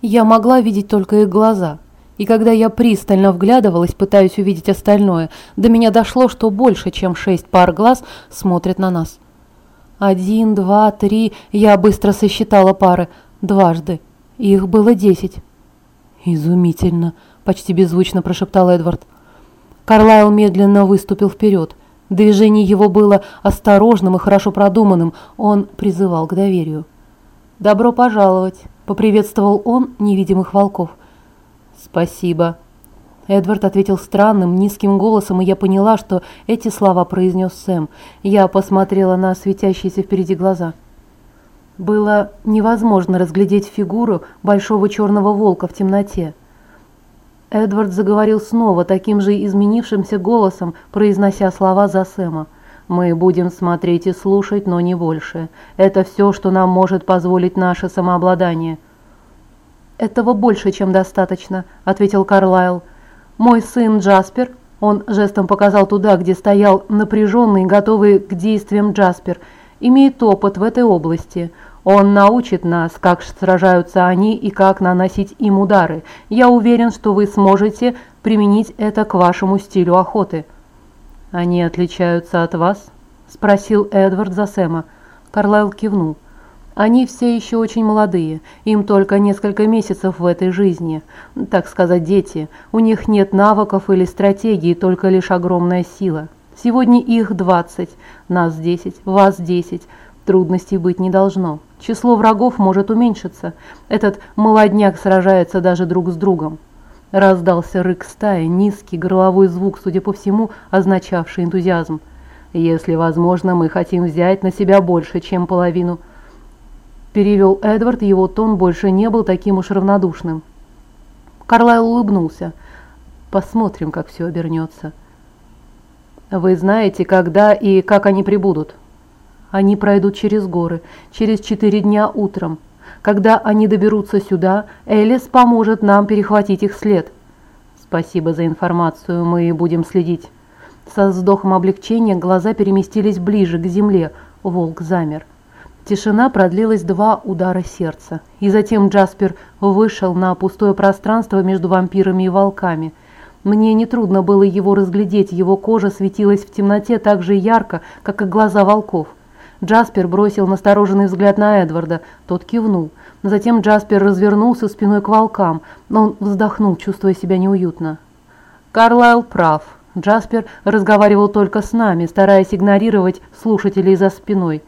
Я могла видеть только их глаза. И когда я пристально вглядывалась, пытаясь увидеть остальное, до меня дошло, что больше, чем шесть пар глаз смотрят на нас. Один, два, три, я быстро сосчитала пары, дважды. Их было десять. «Изумительно!» – почти беззвучно прошептал Эдвард. Карлайл медленно выступил вперед. Движение его было осторожным и хорошо продуманным. Он призывал к доверию. «Добро пожаловать!» – поприветствовал он невидимых волков. «Спасибо!» Эдвард ответил странным, низким голосом, и я поняла, что эти слова произнес Сэм. Я посмотрела на светящиеся впереди глаза. Было невозможно разглядеть фигуру большого черного волка в темноте. Эдвард заговорил снова таким же изменившимся голосом, произнося слова за Сэма. «Мы будем смотреть и слушать, но не больше. Это все, что нам может позволить наше самообладание». «Этого больше, чем достаточно», — ответил Карлайл. «Мой сын Джаспер», — он жестом показал туда, где стоял напряженный, готовый к действиям Джаспер, — «имеет опыт в этой области. Он научит нас, как сражаются они и как наносить им удары. Я уверен, что вы сможете применить это к вашему стилю охоты». «Они отличаются от вас?» – спросил Эдвард за Сэма. Карлайл кивнул. «Они все еще очень молодые, им только несколько месяцев в этой жизни. Так сказать, дети. У них нет навыков или стратегии, только лишь огромная сила. Сегодня их двадцать, нас десять, вас десять. Трудностей быть не должно. Число врагов может уменьшиться. Этот молодняк сражается даже друг с другом. Раздался рык стаи, низкий горловой звук, судя по всему, означавший энтузиазм. «Если возможно, мы хотим взять на себя больше, чем половину». Перевел Эдвард, его тон больше не был таким уж равнодушным. Карлайл улыбнулся. «Посмотрим, как все обернется». «Вы знаете, когда и как они прибудут?» Они пройдут через горы, через четыре дня утром. Когда они доберутся сюда, Элис поможет нам перехватить их след. Спасибо за информацию, мы будем следить. Со вздохом облегчения глаза переместились ближе к земле. Волк замер. Тишина продлилась два удара сердца. И затем Джаспер вышел на пустое пространство между вампирами и волками. Мне нетрудно было его разглядеть, его кожа светилась в темноте так же ярко, как и глаза волков. Джаспер бросил настороженный взгляд на Эдварда. Тот кивнул. Затем Джаспер развернулся спиной к волкам, но он вздохнул, чувствуя себя неуютно. «Карлайл прав. Джаспер разговаривал только с нами, стараясь игнорировать слушателей за спиной.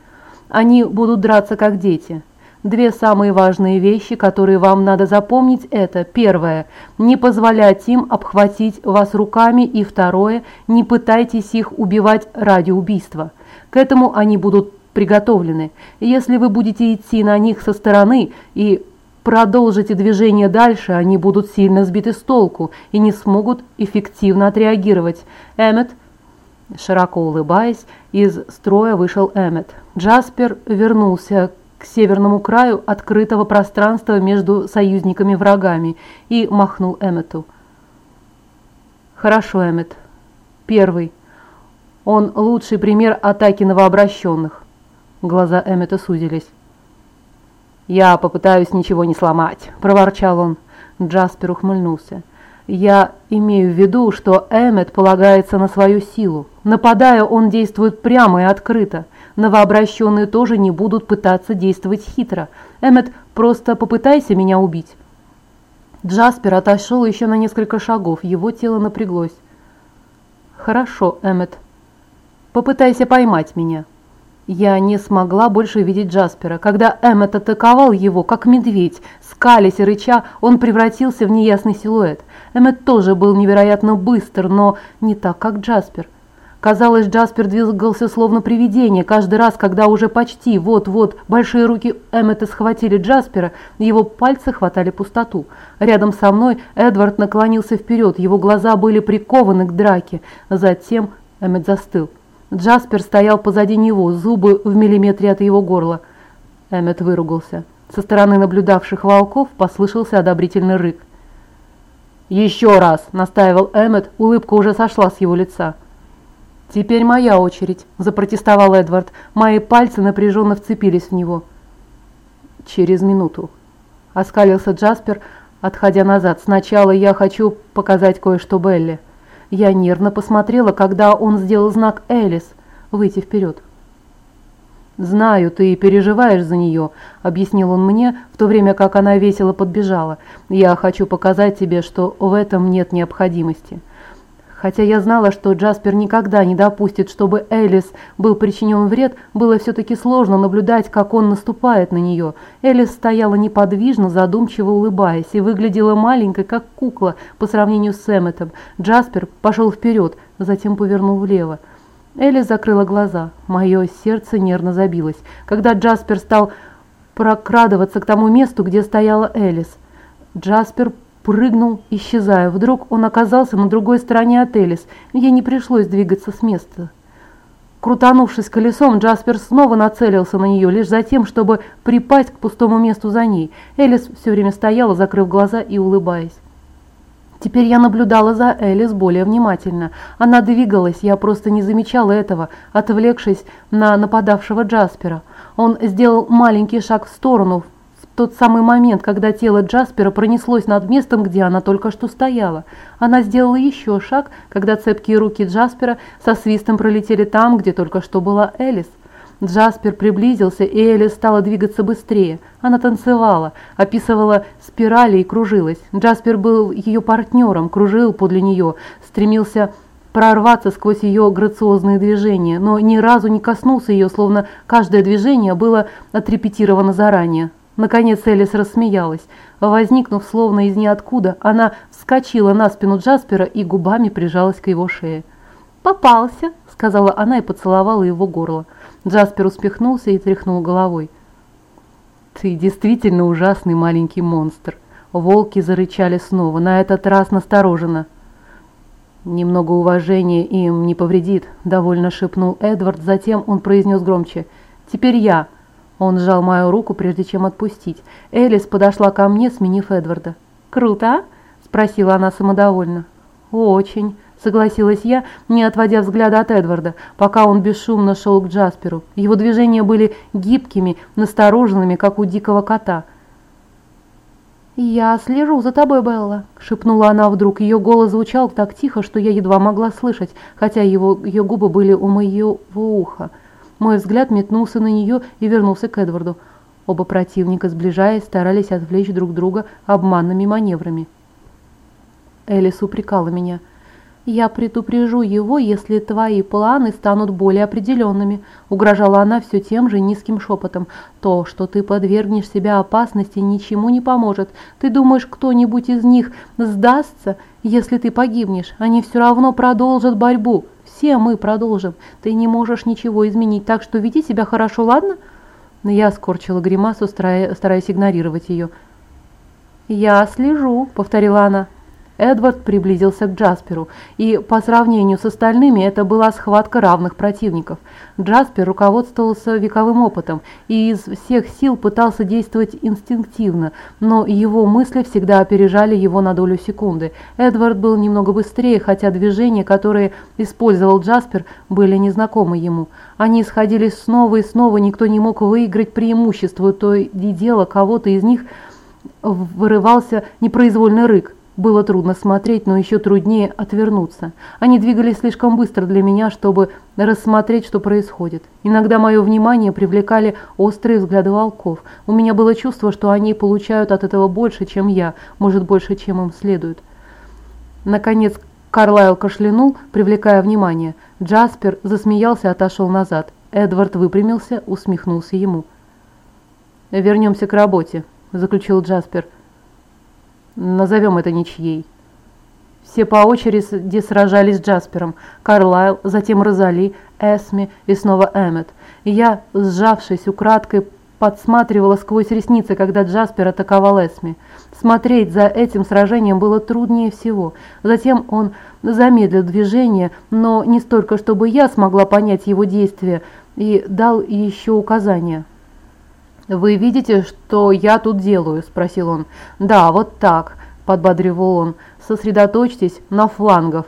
Они будут драться как дети. Две самые важные вещи, которые вам надо запомнить, это первое – не позволять им обхватить вас руками, и второе – не пытайтесь их убивать ради убийства. К этому они будут приготовлены. Если вы будете идти на них со стороны и продолжите движение дальше, они будут сильно сбиты с толку и не смогут эффективно отреагировать. Эммет, широко улыбаясь, из строя вышел Эммет. Джаспер вернулся к северному краю открытого пространства между союзниками-врагами и махнул Эммету. «Хорошо, Эммет. Первый. Он лучший пример атаки новообращенных. Глаза Эммета сузились. «Я попытаюсь ничего не сломать», – проворчал он. Джаспер ухмыльнулся. «Я имею в виду, что Эммет полагается на свою силу. Нападая, он действует прямо и открыто. Новообращенные тоже не будут пытаться действовать хитро. Эммет, просто попытайся меня убить». Джаспер отошел еще на несколько шагов, его тело напряглось. «Хорошо, Эммет. Попытайся поймать меня». Я не смогла больше видеть Джаспера. Когда Эммет атаковал его, как медведь, скалясь и рыча, он превратился в неясный силуэт. Эммет тоже был невероятно быстр, но не так, как Джаспер. Казалось, Джаспер двигался словно привидение. Каждый раз, когда уже почти вот-вот большие руки Эммета схватили Джаспера, его пальцы хватали пустоту. Рядом со мной Эдвард наклонился вперед, его глаза были прикованы к драке. Затем Эммет застыл. Джаспер стоял позади него, зубы в миллиметре от его горла. Эммет выругался. Со стороны наблюдавших волков послышался одобрительный рык. «Еще раз!» – настаивал Эммет, улыбка уже сошла с его лица. «Теперь моя очередь», – запротестовал Эдвард. Мои пальцы напряженно вцепились в него. «Через минуту». – оскалился Джаспер, отходя назад. «Сначала я хочу показать кое-что Белли». Я нервно посмотрела, когда он сделал знак «Элис» – выйти вперед. «Знаю, ты переживаешь за нее», – объяснил он мне, в то время как она весело подбежала. «Я хочу показать тебе, что в этом нет необходимости». Хотя я знала, что Джаспер никогда не допустит, чтобы Элис был причинен вред, было все-таки сложно наблюдать, как он наступает на нее. Элис стояла неподвижно, задумчиво улыбаясь, и выглядела маленькой, как кукла, по сравнению с Эмметом. Джаспер пошел вперед, затем повернул влево. Элис закрыла глаза. Мое сердце нервно забилось. Когда Джаспер стал прокрадываться к тому месту, где стояла Элис, Джаспер прыгнул, исчезая. Вдруг он оказался на другой стороне от Элис. Ей не пришлось двигаться с места. Крутанувшись колесом, Джаспер снова нацелился на нее, лишь за тем, чтобы припасть к пустому месту за ней. Элис все время стояла, закрыв глаза и улыбаясь. Теперь я наблюдала за Элис более внимательно. Она двигалась, я просто не замечала этого, отвлекшись на нападавшего Джаспера. Он сделал маленький шаг в сторону, тот самый момент, когда тело Джаспера пронеслось над местом, где она только что стояла. Она сделала еще шаг, когда цепкие руки Джаспера со свистом пролетели там, где только что была Элис. Джаспер приблизился, и Элли стала двигаться быстрее. Она танцевала, описывала спирали и кружилась. Джаспер был ее партнером, кружил подле нее, стремился прорваться сквозь ее грациозные движения, но ни разу не коснулся ее, словно каждое движение было отрепетировано заранее. Наконец Элис рассмеялась. Возникнув словно из ниоткуда, она вскочила на спину Джаспера и губами прижалась к его шее. «Попался», — сказала она и поцеловала его горло. Джаспер успехнулся и тряхнул головой. «Ты действительно ужасный маленький монстр!» Волки зарычали снова, на этот раз настороженно. «Немного уважения им не повредит», — довольно шепнул Эдвард, затем он произнес громче. «Теперь я». Он сжал мою руку, прежде чем отпустить. Элис подошла ко мне, сменив Эдварда. «Круто, а?» — спросила она самодовольно. «Очень», согласилась я, не отводя взгляда от Эдварда, пока он бесшумно шел к Джасперу. Его движения были гибкими, настороженными, как у дикого кота. «Я слежу за тобой, Белла», — шепнула она вдруг. Ее голос звучал так тихо, что я едва могла слышать, хотя его, ее губы были у моего уха. Мой взгляд метнулся на нее и вернулся к Эдварду. Оба противника, сближаясь, старались отвлечь друг друга обманными маневрами. Элис упрекала меня — «Я предупрежу его, если твои планы станут более определенными», угрожала она все тем же низким шепотом. «То, что ты подвергнешь себя опасности, ничему не поможет. Ты думаешь, кто-нибудь из них сдастся, если ты погибнешь? Они все равно продолжат борьбу. Все мы продолжим. Ты не можешь ничего изменить, так что веди себя хорошо, ладно?» Я скорчила гримасу, стараясь игнорировать ее. «Я слежу», — повторила она. Эдвард приблизился к Джасперу, и по сравнению с остальными это была схватка равных противников. Джаспер руководствовался вековым опытом и из всех сил пытался действовать инстинктивно, но его мысли всегда опережали его на долю секунды. Эдвард был немного быстрее, хотя движения, которые использовал Джаспер, были незнакомы ему. Они сходились снова и снова, никто не мог выиграть преимущество, то и дело кого-то из них вырывался непроизвольный рык. Было трудно смотреть, но еще труднее отвернуться. Они двигались слишком быстро для меня, чтобы рассмотреть, что происходит. Иногда мое внимание привлекали острые взгляды волков. У меня было чувство, что они получают от этого больше, чем я, может, больше, чем им следует. Наконец, Карлайл кашлянул, привлекая внимание. Джаспер засмеялся и отошел назад. Эдвард выпрямился, усмехнулся ему. «Вернемся к работе», – заключил Джаспер. Назовем это ничьей. Все по очереди сражались с Джаспером. Карлайл, затем Розали, Эсми и снова Эммет. И я, сжавшись украдкой, подсматривала сквозь ресницы, когда Джаспер атаковал Эсми. Смотреть за этим сражением было труднее всего. Затем он замедлил движение, но не столько, чтобы я смогла понять его действия, и дал еще указания. «Вы видите, что я тут делаю?» – спросил он. «Да, вот так», – подбадривал он. «Сосредоточьтесь на флангах.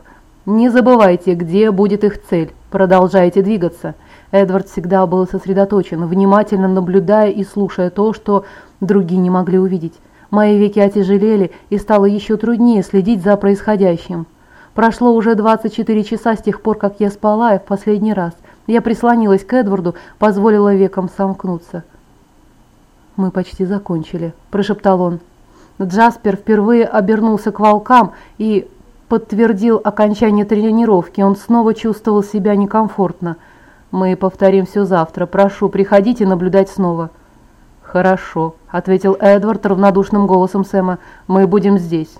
Не забывайте, где будет их цель. Продолжайте двигаться». Эдвард всегда был сосредоточен, внимательно наблюдая и слушая то, что другие не могли увидеть. Мои веки отяжелели, и стало еще труднее следить за происходящим. Прошло уже 24 часа с тех пор, как я спала в последний раз. Я прислонилась к Эдварду, позволила векам сомкнуться. «Мы почти закончили», – прошептал он. Джаспер впервые обернулся к волкам и подтвердил окончание тренировки. Он снова чувствовал себя некомфортно. «Мы повторим все завтра. Прошу, приходите наблюдать снова». «Хорошо», — ответил Эдвард равнодушным голосом Сэма. «Мы будем здесь».